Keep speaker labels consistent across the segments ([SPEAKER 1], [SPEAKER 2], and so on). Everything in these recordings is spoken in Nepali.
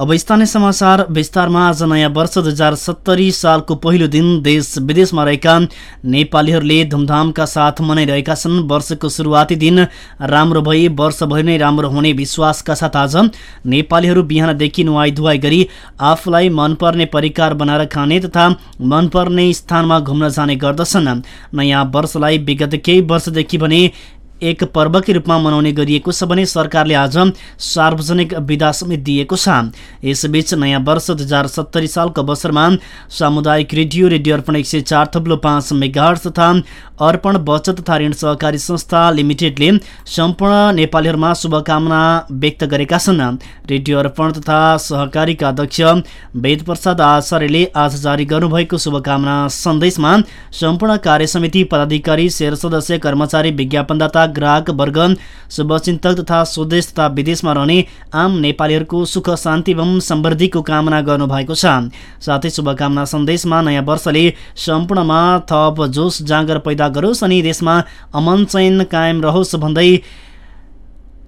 [SPEAKER 1] अब स्थानीय समाचार विस्तारमा आज नयाँ वर्ष दुई हजार सत्तरी सालको पहिलो दिन देश विदेशमा रहेका नेपालीहरूले धुमधामका साथ मनाइरहेका छन्। वर्षको सुरुवाती दिन राम्रो भई वर्षभरि नै राम्रो हुने विश्वासका साथ आज नेपालीहरू बिहानदेखि नुहाई धुवाई गरी आफूलाई मनपर्ने परिकार बनाएर खाने तथा मनपर्ने स्थानमा घुम्न जाने गर्दछन्। नयाँ वर्षलाई विगत केही वर्षदेखि भने एक पर्वकै रूपमा मनाउने गरिएको छ भने सरकारले आज सार्वजनिक विदा समेत दिएको छ। यसबीच नयाँ वर्ष दुई हजार सत्तरी सालको अवसरमा सामुदायिक रेडियो रेडियो अर्पण एक सय चार थप्लो पाँच मेगाहट तथा अर्पण बचत तथा ऋण सहकारी संस्था लिमिटेडले सम्पूर्ण नेपालीहरूमा शुभकामना व्यक्त गरेका छन्। रेडियो अर्पण तथा सहकारीका अध्यक्ष वेद प्रसाद आचार्यले आज जारी गर्नुभएको शुभकामना सन्देशमा सम्पूर्ण कार्य समिति पदाधिकारी शेर सदस्य कर्मचारी विज्ञापनदाता ग्राहक वर्ग शुभचिन्तक तथा स्वदेश तथा विदेशमा रहने आम नेपालीहरूको सुख शान्ति एवं समृद्धिको कामना गर्नुभएको छ। साथै शुभकामना सन्देशमा नयाँ वर्षले सम्पूर्णमा थप जोस जाँगर पैदा गरोस् अनि देशमा अमन चयन कायम रहोस् भन्दै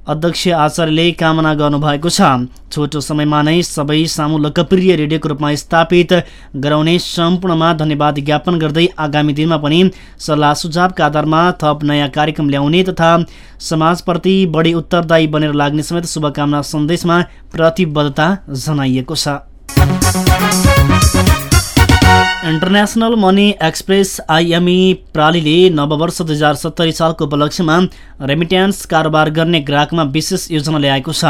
[SPEAKER 1] अध्यक्ष आचार्यले कामना गर्नुभएको छ। छोटो समयमा नै सबै सामु लोकप्रिय रेडियोको रूपमा स्थापित गराउने सम्पूर्णमा धन्यवाद ज्ञापन गर्दै आगामी दिनमा पनि सल्लाह सुझावका आधारमा थप नयाँ कार्यक्रम ल्याउने तथा समाजप्रति बढी उत्तरदायी बनेर लाग्ने समेत शुभकामना सन्देशमा प्रतिबद्धता जनाइएको छ। इन्टरनेसनल मनी एक्सप्रेस आइएमई प्रालीले नववर्ष दुई हजार सत्तरी सालको उपलक्ष्यमा रेमिट्यान्स कारोबार गर्ने ग्राहकमा विशेष योजना ल्याएको छ।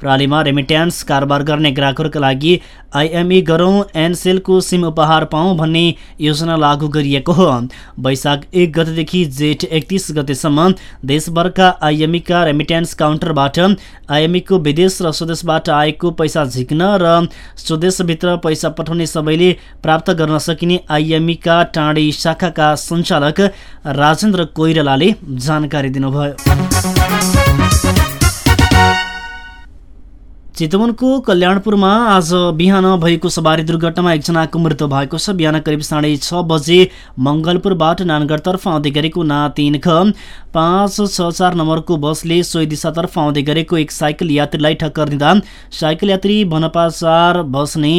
[SPEAKER 1] प्रालीमा रेमिट्यान्स कारोबार गर्ने ग्राहकहरूका लागि आइएमई गरौँ एनसेलको सिम उपहार पाउँ भन्ने योजना लागू गरिएको हो। वैशाख एक गतेदेखि जेठ एकतिस गतेसम्म देशभरका आइएमईका रेमिट्यान्स काउन्टरबाट आइएमईको विदेश र स्वदेशबाट आएको पैसा झिक्न र स्वदेशभित्र पैसा पठाउने सबैले प्राप्त गर्न सकिने आइएमईका टाँडी शाखाका सञ्चालक राजेन्द्र कोइरालाले जानकारी दिनुभयो। चितवनको कल्याणपुरमा आज बिहान भएको सवारी दुर्घटनामा एकजनाको मृत्यु भएको छ। बिहान करिब साढे छ बजे मङ्गलपुरबाट नानगढतर्फ आउँदै गरेको ना तिन ख पाँच छ चार नम्बरको बसले सोही दिशातर्फ आउँदै गरेको एक साइकल यात्रीलाई ठक्कर दिँदा साइकल यात्री बनपाचार बस्ने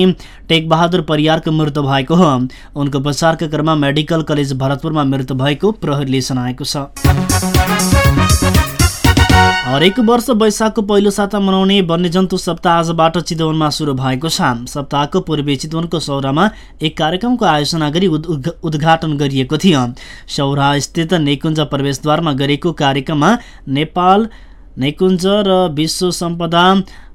[SPEAKER 1] टेकबहादुर परियारको मृत्यु भएको हो। उनको उपचारका क्रममा मेडिकल कलेज भरतपुरमा मृत्यु भएको प्रहरीले जनाएको छ। हरेक वर्ष वैशाखको पहिलो साता मनाउने वन्यजन्तु सप्ताह आजबाट चितवनमा सुरु भएको छ सप्ताहको पूर्वी चितवनको सौरामा एक कार्यक्रमको आयोजना गरी उद्घाटन गरिएको थियो। सौरा स्थित नेकुञ्ज प्रवेशद्वारमा गरेको कार्यक्रममा नेपाल नेकुञ्ज र विश्व सम्पदा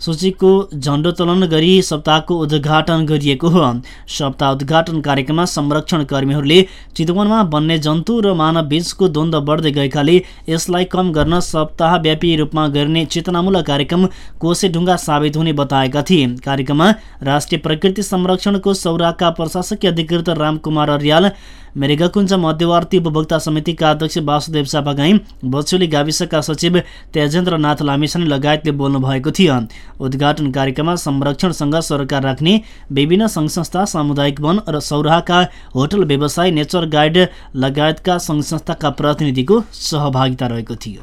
[SPEAKER 1] सूचीको झण्डोत्तोलन गरी सप्ताहको उद्घाटन गरिएको हो। सप्ताह उद्घाटन कार्यक्रममा संरक्षण कर्मीहरूले चितवनमा वन्य जन्तु र मानव बीचको द्वन्द्व बढ्दै गएकाले यसलाई कम गर्न सप्ताहव्यापी रूपमा गर्ने चेतनामूलक कार्यक्रम कोसेढुङ्गा साबित हुने बताएका थिए। कार्यक्रममा राष्ट्रिय प्रकृति संरक्षणको सौराका प्रशासकीय अधिकृत रामकुमार अर्याल मेरेगाकुञ्ज मध्यवर्ती उपभोक्ता समितिका अध्यक्ष वासुदेव चापागाई बछौली गाविसका सचिव तेजेन्द्रनाथ लामिसानी लगायतले बोल्नु भएको थियो। उद्घाटन कार्यक्रममा संरक्षणसँग सरकार राख्ने विभिन्न सङ्घ संस्था सामुदायिक वन र सौराहका होटल व्यवसाय नेचर गाइड लगायतका सङ्घ संस्थाका प्रतिनिधिको सहभागिता रहेको थियो।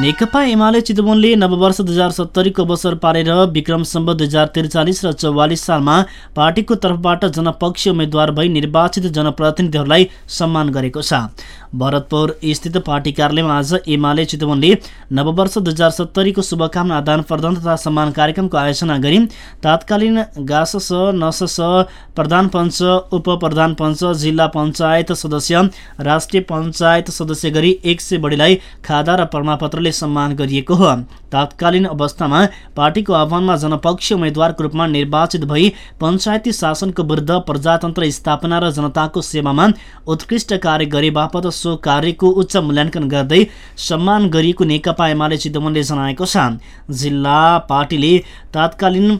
[SPEAKER 1] नेकपा एमाले चितवनले नववर्ष दुई हजार सत्तरीको अवसर पारेर विक्रम सम्बत दुई हजार त्रिचालिस र चौवालिस सालमा पार्टीको तर्फबाट जनपक्षीय उम्मेद्वार भई निर्वाचित जनप्रतिनिधिहरूलाई सम्मान गरेको छ। भरतपुर स्थित पार्टी कार्यालयमा आज एमाले चितवनले नववर्ष दुई हजार सत्तरीको शुभकामना आदान प्रदान तथा सम्मान कार्यक्रमको आयोजना गरी तात्कालीन गासस नसस प्रधान पञ्च उप प्रधान पञ्च जिल्ला पञ्चायत सदस्य राष्ट्रिय पञ्चायत सदस्य गरी एक सय बढीलाई खादा र प्रमाणपत्रले सम्मान गरिएको हो। तात्कालीन अवस्थामा पार्टीको आह्वानमा जनपक्षीय उम्मेद्वारको रूपमा निर्वाचित भई पञ्चायती शासनको विरुद्ध प्रजातन्त्र स्थापना र जनताको सेवामा उत्कृष्ट कार्य गरे बापत सो कार्यको उच्च मूल्याङ्कन गर्दै सम्मान गरिएको नेकपा एमाले चितवनले जनाएको छ। जिल्ला पार्टीले तात्कालीन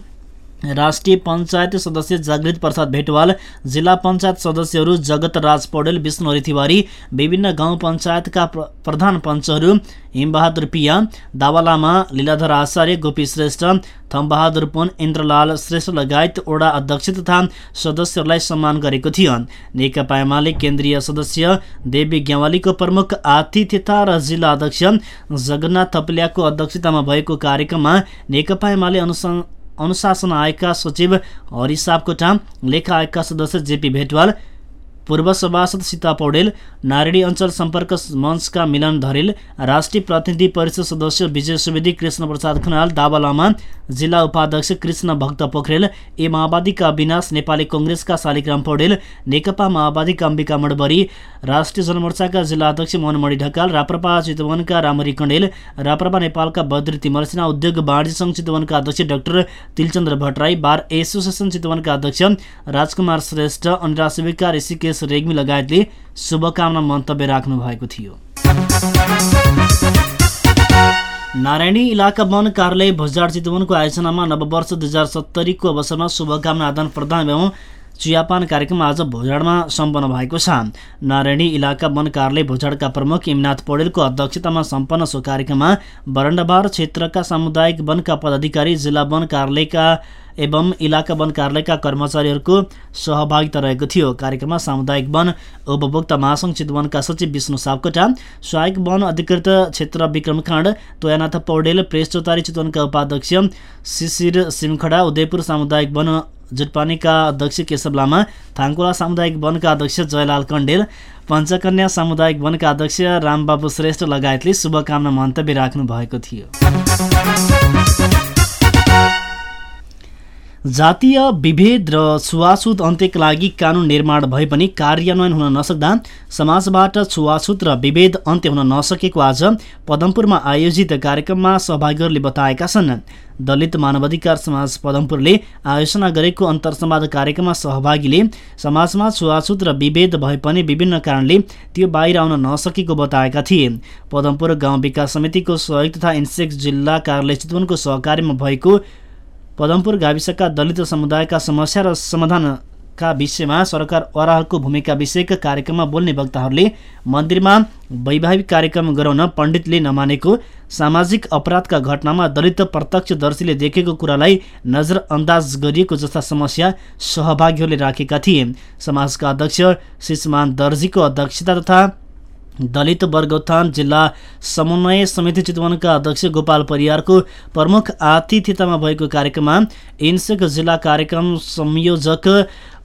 [SPEAKER 1] राष्ट्रिय पञ्चायत सदस्य जागृत प्रसाद भेटवाल जिल्ला पञ्चायत सदस्यहरू जगत राज पौडेल विष्णु तिवारी विभिन्न गाउँ पञ्चायतका प्रधान पञ्चहरू हिमबहादुर पिया दावा लामा लीलाधर आचार्य गोपी श्रेष्ठ थमबहादुर पुन इन्द्रलाल श्रेष्ठ लगायत ओडा अध्यक्ष तथा सदस्यहरूलाई सम्मान गरेको थियो। नेकपा एमाले केन्द्रीय सदस्य देवी ग्यावालीको प्रमुख आतिथ्यता र जिल्ला अध्यक्ष जगन्नाथ थपलियाको अध्यक्षतामा भएको कार्यक्रममा नेकपा एमाले अनुशासन आयोगका सचिव हरि सापकोटा लेखा आयोगका सदस्य जेपी भेटवाल पूर्व सभासद सीता पौडेल नारायणी अञ्चल सम्पर्क मञ्चका मिलन धरेल राष्ट्रिय प्रतिनिधि परिषद सदस्य विजय सुवेदी कृष्ण प्रसाद खनाल दावा लामा जिल्ला उपाध्यक्ष कृष्ण भक्त पोखरेल ए माओवादीका अविनाश नेपाली कङ्ग्रेसका शालिग्राम पौडेल नेकपा माओवादीका अम्बिका मडबरी राष्ट्रिय जनमोर्चाका जिल्ला अध्यक्ष मोहनमणि ढकाल राप्रपा चितवनका रामरी कण्डेल राप्रपा नेपालका बद्री तिमर्सिना उद्योग वाणिज्य सङ्घ चितवनका अध्यक्ष doctor Tilchandra Bhattarai bar association चितवनका अध्यक्ष राजकुमार श्रेष्ठ अनि राष्ट्रविका ऋषिकेश रेग्मी लगायतले शुभकामना मन्तव्य राख्नु भएको थियो। नारायणी इलाका वन कार्यालय भोजडार चितवनको आयोजनामा नववर्ष दुई हजार सत्तरीको अवसरमा शुभकामना आदान प्रदान एवं चियापान कार्यक्रम आज भोजाडमा सम्पन्न भएको छ। नारायणी इलाका वन कार्यालय भोजाडका प्रमुख इमनाथ पौडेलको अध्यक्षतामा सम्पन्न सो कार्यक्रममा बरण्डबार क्षेत्रका सामुदायिक वनका पदाधिकारी जिल्ला वन कार्यालयका एवं इलाका वन कार्यालयका कर्मचारीहरूको सहभागिता रहेको थियो। कार्यक्रममा सामुदायिक वन उपभोक्ता महासङ्घ चितवनका सचिव विष्णु सापकोटा सहायक वन अधिकृत क्षेत्र विक्रम खाँड तोयानाथ पौडेल प्रेस चौतारी चितवनका उपाध्यक्ष शिशिर सिमखडा उदयपुर सामुदायिक वन जुटपानीका अध्यक्ष केशव लामा थाङकोला सामुदायिक वनका अध्यक्ष जयलाल कण्डेल पञ्चकन्या सामुदायिक वनका अध्यक्ष रामबाबु श्रेष्ठ लगायतले शुभकामना मन्तव्य राख्नु भएको थियो। जातीय विभेद र छुवाछुत अन्त्यका लागि कानुन निर्माण भए पनि कार्यान्वयन हुन नसक्दा समाजबाट छुवाछुत र विभेद अन्त्य हुन नसकेको आज पदमपुरमा आयोजित कार्यक्रममा सहभागीहरूले बताएका छन्। दलित मानवाधिकार समाज पदमपुरले आयोजना गरेको अन्तरसमाज कार्यक्रममा सहभागीले समाजमा छुवाछुत र विभेद भए पनि विभिन्न कारणले त्यो बाहिर आउन नसकेको बताएका थिए। पदमपुर गाउँ विकास समितिको सहयोग तथा इन्सेक्स जिल्ला कार्यालय चितवनको सहकार्यमा भएको पदमपुर गाविसका दलित समुदायका समस्या र समाधानका विषयमा सरकार वराहको भूमिका विषयक कार्यक्रममा बोल्ने वक्ताहरूले मन्दिरमा वैवाहिक कार्यक्रम गराउन पण्डितले नमानेको सामाजिक अपराधका घटनामा दलित प्रत्यक्षदर्शीले देखेको कुरालाई नजरअन्दाज गरिएको जस्ता समस्या सहभागीहरूले राखेका थिए। समाजका अध्यक्ष शिषमान दर्जीको अध्यक्षता तथा दलित वर्ग उत्थान जिल्ला समन्वय समिति चितवनका अध्यक्ष गोपाल परियारको प्रमुख आतिथ्यतामा भएको कार्यक्रममा इन्सेक जिल्ला कार्यक्रम संयोजक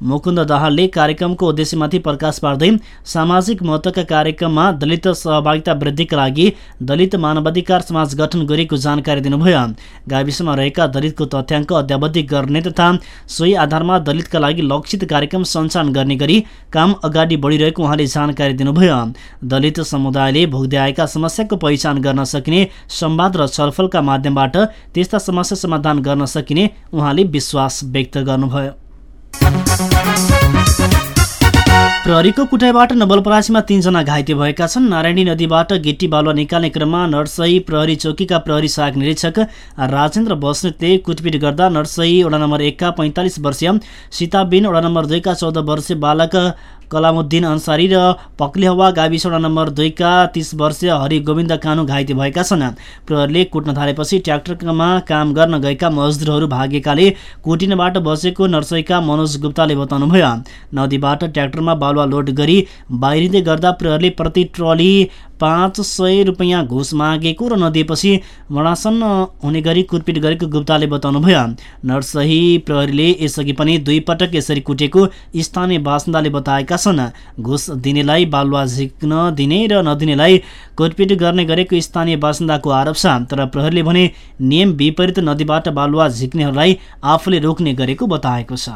[SPEAKER 1] मुकुन्द दाहालले कार्यक्रमको उद्देश्यमाथि प्रकाश पार्दै सामाजिक महत्वका कार्यक्रममा दलित सहभागिता वृद्धिका लागि दलित मानवाधिकार समाज गठन गरेको जानकारी दिनुभयो। गाविसमा रहेका दलितको तथ्याङ्क अध्यावधि गर्ने तथा सोही आधारमा दलितका लागि लक्षित कार्यक्रम सञ्चालन गर्ने गरी काम अगाडि बढिरहेको उहाँले जानकारी दिनुभयो। दलित समुदायले भोग्दै आएका समस्याको पहिचान गर्न सकिने संवाद र छलफलका माध्यमबाट त्यस्ता समस्या समाधान गर्न सकिने उहाँले विश्वास व्यक्त गर्नुभयो। प्रहरीको कुटाइबाट नवलपरासीमा तीनजना घाइते भएका छन्। नारायणी नदीबाट गिट्टी बालुवा निकाल्ने क्रममा नर्सई प्रहरी चौकीका प्रहरी सहायक निरीक्षक राजेन्द्र बस्नेतले कुटपिट गर्दा नर्सई वडा नम्बर एकका पैँतालिस वर्षीय सीताबिन वडा नम्बर दुईका चौध वर्षीय बालक कलामुद्दिन अन्सारी र पक्लेहवा गाविस नम्बर दुईका तिस वर्षीय हरि गोविन्द कानु घाइते भएका छन्। प्रहरीले कुट्न थालेपछि ट्र्याक्टरमा काम गर्न गएका मजदुरहरू भागेकाले कुटिनबाट बसेको नर्सैका मनोज गुप्ताले बताउनुभयो। नदीबाट ट्र्याक्टरमा बालुवा लोड गरी बाहिरिँदै गर्दा प्रहरीले प्रति ट्रली पाँच सय रुपियाँ घुस मागेको र नदिएपछि मडासन्न हुने गरी कुटपिट गरेको गुप्ताले बताउनुभयो। नर्सही प्रहरीले यसअघि पनि दुई पटक यसरी कुटेको स्थानीय बासिन्दाले बताएका छन्। घुस दिनेलाई बालुवा झिक्न दिने र नदिनेलाई कुटपिट गर्ने गरेको स्थानीय बासिन्दाको आरोप छ। तर प्रहरीले भने नियम विपरीत नदीबाट बालुवा झिक्नेहरूलाई आफूले रोक्ने गरेको बताएको छ।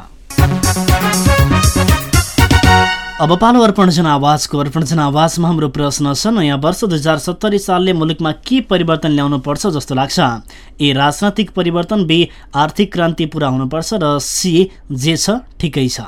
[SPEAKER 1] अब पालो अर्पण जनावाजको अर्पण जनावाजमा हाम्रो प्रश्न छ नयाँ वर्ष दुई हजार सत्तरी सालले मुलुकमा के परिवर्तन ल्याउनु पर्छ जस्तो लाग्छ? ए राजनैतिक परिवर्तन बी आर्थिक क्रान्ति पुरा हुनुपर्छ र सी जे छ ठिकै छ।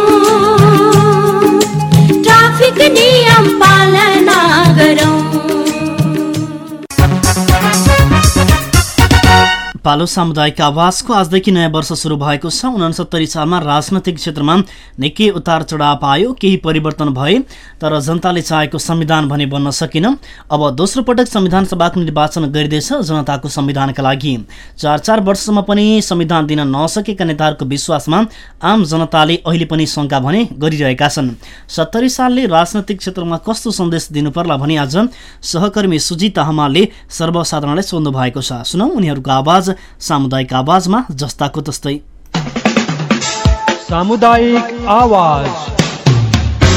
[SPEAKER 1] पालो सामुदायिक आवासको आजदेखि नयाँ वर्ष सुरु भएको छ। उनसत्तरी सालमा राजनैतिक क्षेत्रमा निकै उतार चढाव आयो केही परिवर्तन भए तर जनताले चाहेको संविधान भने बन्न सकिन। अब दोस्रो पटक संविधान सभाको निर्वाचन गरिँदैछ जनताको संविधानका लागि। चार चार वर्षसम्म पनि संविधान दिन नसकेका नेताहरूको विश्वासमा आम जनताले अहिले पनि शङ्का भने गरिरहेका छन्। सत्तरी सालले राजनैतिक क्षेत्रमा कस्तो सन्देश दिनुपर्ला भने आज सहकर्मी सुजिता हमालले सर्वसाधारणलाई सोध्नु भएको छ। सुनौ उनीहरूको आवाज सामुदायिक आवाजमा जस्ताको तस्तै।
[SPEAKER 2] सामुदायिक आवाज।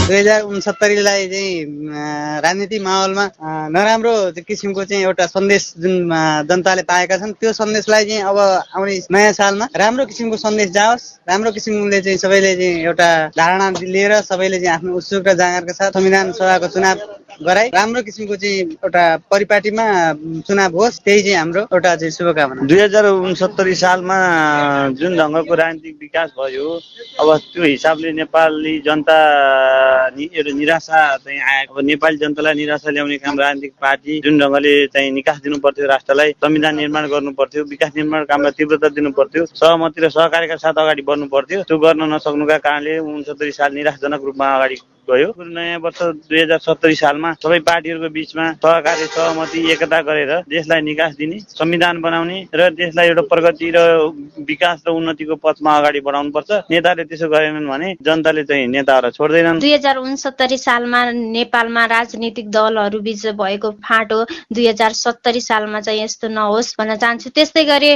[SPEAKER 3] दुई हजार उनसत्तरीलाई चाहिँ अँ, राजनीतिक माहौलमा नराम्रो किसिमको चाहिँ एउटा सन्देश जुन जनताले पाएका छन् त्यो सन्देशलाई चाहिँ अब आउने नयाँ सालमा राम्रो किसिमको सन्देश जाओस् राम्रो किसिमले चाहिँ सबैले चाहिँ एउटा धारणा लिएर सबैले चाहिँ आफ्नो उत्सुक र जाँगरका साथ संविधान सभाको चुनाव गराई राम्रो किसिमको चाहिँ एउटा परिपाटीमा चुनाव होस् त्यही चाहिँ हाम्रो एउटा चाहिँ शुभकामना।
[SPEAKER 4] दुई हजार उनसत्तरी सालमा जुन ढङ्गको राजनीतिक विकास भयो अब त्यो हिसाबले नेपाली जनता एउटा निराशा चाहिँ आएको नेपाली जनतालाई निराशा ल्याउने काम राजनीतिक पार्टी जुन ढङ्गले चाहिँ निकास दिनु पर्थ्यो राष्ट्रलाई संविधान निर्माण गर्नु पर्थ्यो विकास निर्माण कामलाई तीव्रता दिनु पर्थ्यो सहमति र सहकार्यका साथ अगाडि बढ्नु पर्थ्यो त्यो गर्न नसक्नुका कारणले उनसत्तरी साल निराशजनक रूपमा अगाडि गयो नयाँ वर्ष दुई हजार सत्तरी सालमा सबै पार्टीहरूको बिचमा सहकार्य सहमति एकता गरेर देशलाई निकास दिने संविधान बनाउने र देशलाई एउटा प्रगति र विकास र उन्नतिको पथमा अगाडि बढाउनुपर्छ। नेताले त्यसो गरेनन् भने जनताले चाहिँ नेताहरूलाई छोड्दैनन्।
[SPEAKER 5] दुई हजार उनसत्तरी सालमा नेपालमा राजनीतिक दलहरू बीच भएको फाँटो दुई हजार सत्तरी सालमा चाहिँ यस्तो नहोस् भन्न चाहन्छु। त्यस्तै गरी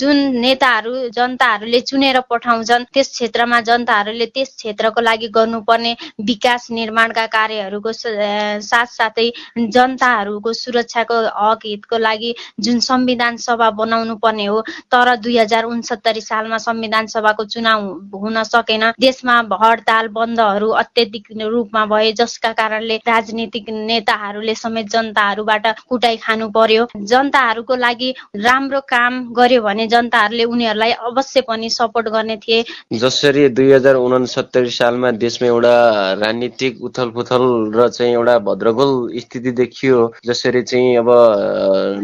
[SPEAKER 5] जुन नेताहरू जनताहरूले चुनेर पठाउँछन् त्यस क्षेत्रमा जनताहरूले त्यस क्षेत्रको लागि गर्नुपर्ने विकास निर्माणका कार्यहरूको साथसाथै जनताहरूको सुरक्षाको हक हितको लागि जुन संविधान सभा बनाउनु पर्ने हो तर दुई हजार उनसत्तरी सालमा संविधान सभाको चुनाव हुन सकेन। देशमा हडताल बन्दहरू अत्यधिक रूपमा भए जसका कारणले राजनीतिक नेताहरूले समेत जनताहरूबाट कुटाइ खानु पर्यो। जनताहरूको लागि राम्रो काम गर्यो भने जनताहरूले उनीहरूलाई अवश्य पनि सपोर्ट गर्ने थिए।
[SPEAKER 6] जसरी दुई हजार उनसत्तरी सालमा देशमा एउटा राजनीतिक उथल पुथल र चाहिँ एउटा भद्रगोल स्थिति देखियो जसरी चाहिँ अब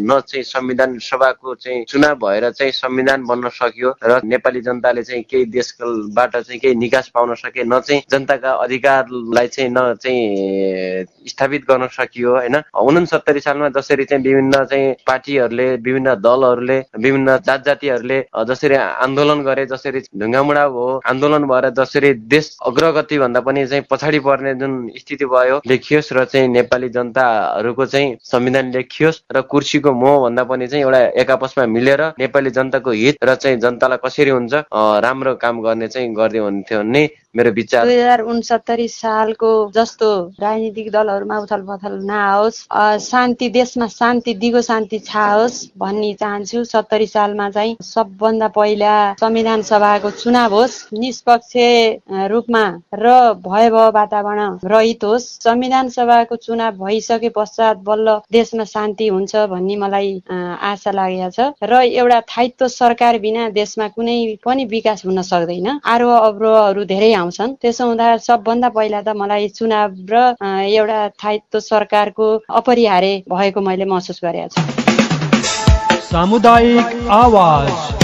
[SPEAKER 6] न चाहिँ संविधान सभाको चाहिँ चुनाव भएर चाहिँ संविधान बन्न सक्यो र नेपाली जनताले चाहिँ केही देशबाट चाहिँ केही निकास पाउन सके न चाहिँ जनताका अधिकारलाई चाहिँ न चाहिँ स्थापित गर्न सकियो होइन? उनसत्तरी सालमा जसरी चाहिँ विभिन्न चाहिँ पार्टीहरूले विभिन्न दलहरूले विभिन्न जात जातिहरूले जसरी आन्दोलन गरे जसरी ढुङ्गामुढा भयो आन्दोलन भएर जसरी देश अग्रगति भन्दा पनि चाहिँ पछाडि पर्ने जुन स्थिति भयो लेखियोस् र चाहिँ नेपाली जनताहरूको चाहिँ संविधान लेखियोस् र कुर्सीको मोह भन्दा पनि चाहिँ एउटा एक आपसमा मिलेर नेपाली जनताको हित र चाहिँ जनतालाई कसरी हुन्छ राम्रो काम गर्ने चाहिँ गरिदियो हुन्थ्यो भन्ने मेरो विचार
[SPEAKER 7] दुई हजार उनसत्तरी सालको जस्तो राजनीतिक दलहरूमा उथल पथल नआओस् शान्ति देशमा शान्ति दिगो शान्ति छाओस् भन्ने चाहन्छु। सत्तरी सालमा चाहिँ सबभन्दा पहिला संविधान सभाको चुनाव होस् निष्पक्ष रूपमा र भयभव वातावरण रहित होस्। संविधान सभाको चुनाव भइसके पश्चात बल्ल देशमा शान्ति हुन्छ भन्ने मलाई आशा लागेको छ। र एउटा थायित्व सरकार बिना देशमा कुनै पनि विकास हुन सक्दैन। आरोह अवरोहहरू धेरै आउँछन्। त्यसो हुँदा सबभन्दा पहिला त मलाई चुनाव र एउटा थायित्व सरकारको अपरिहार्य भएको मैले महसुस गरेको छु।
[SPEAKER 2] सामुदायिक आवाज।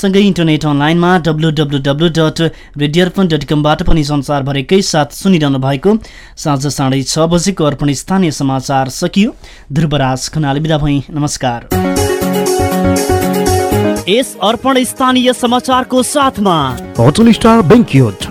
[SPEAKER 1] अर्पणसँगै इन्टरनेट अनलाइनमा W W W dot radio Arpan dot कमबाट पनि संसारभरिकै साथ सुनिरहनु भएको साँझ साढे छ बजेको अर्पण स्थानीय समाचार सकियो। ध्रुवराज खनाल बिदा भई नमस्कार। अर्पण स्थानीय समाचारको साथमा।
[SPEAKER 8] Hotel star banquet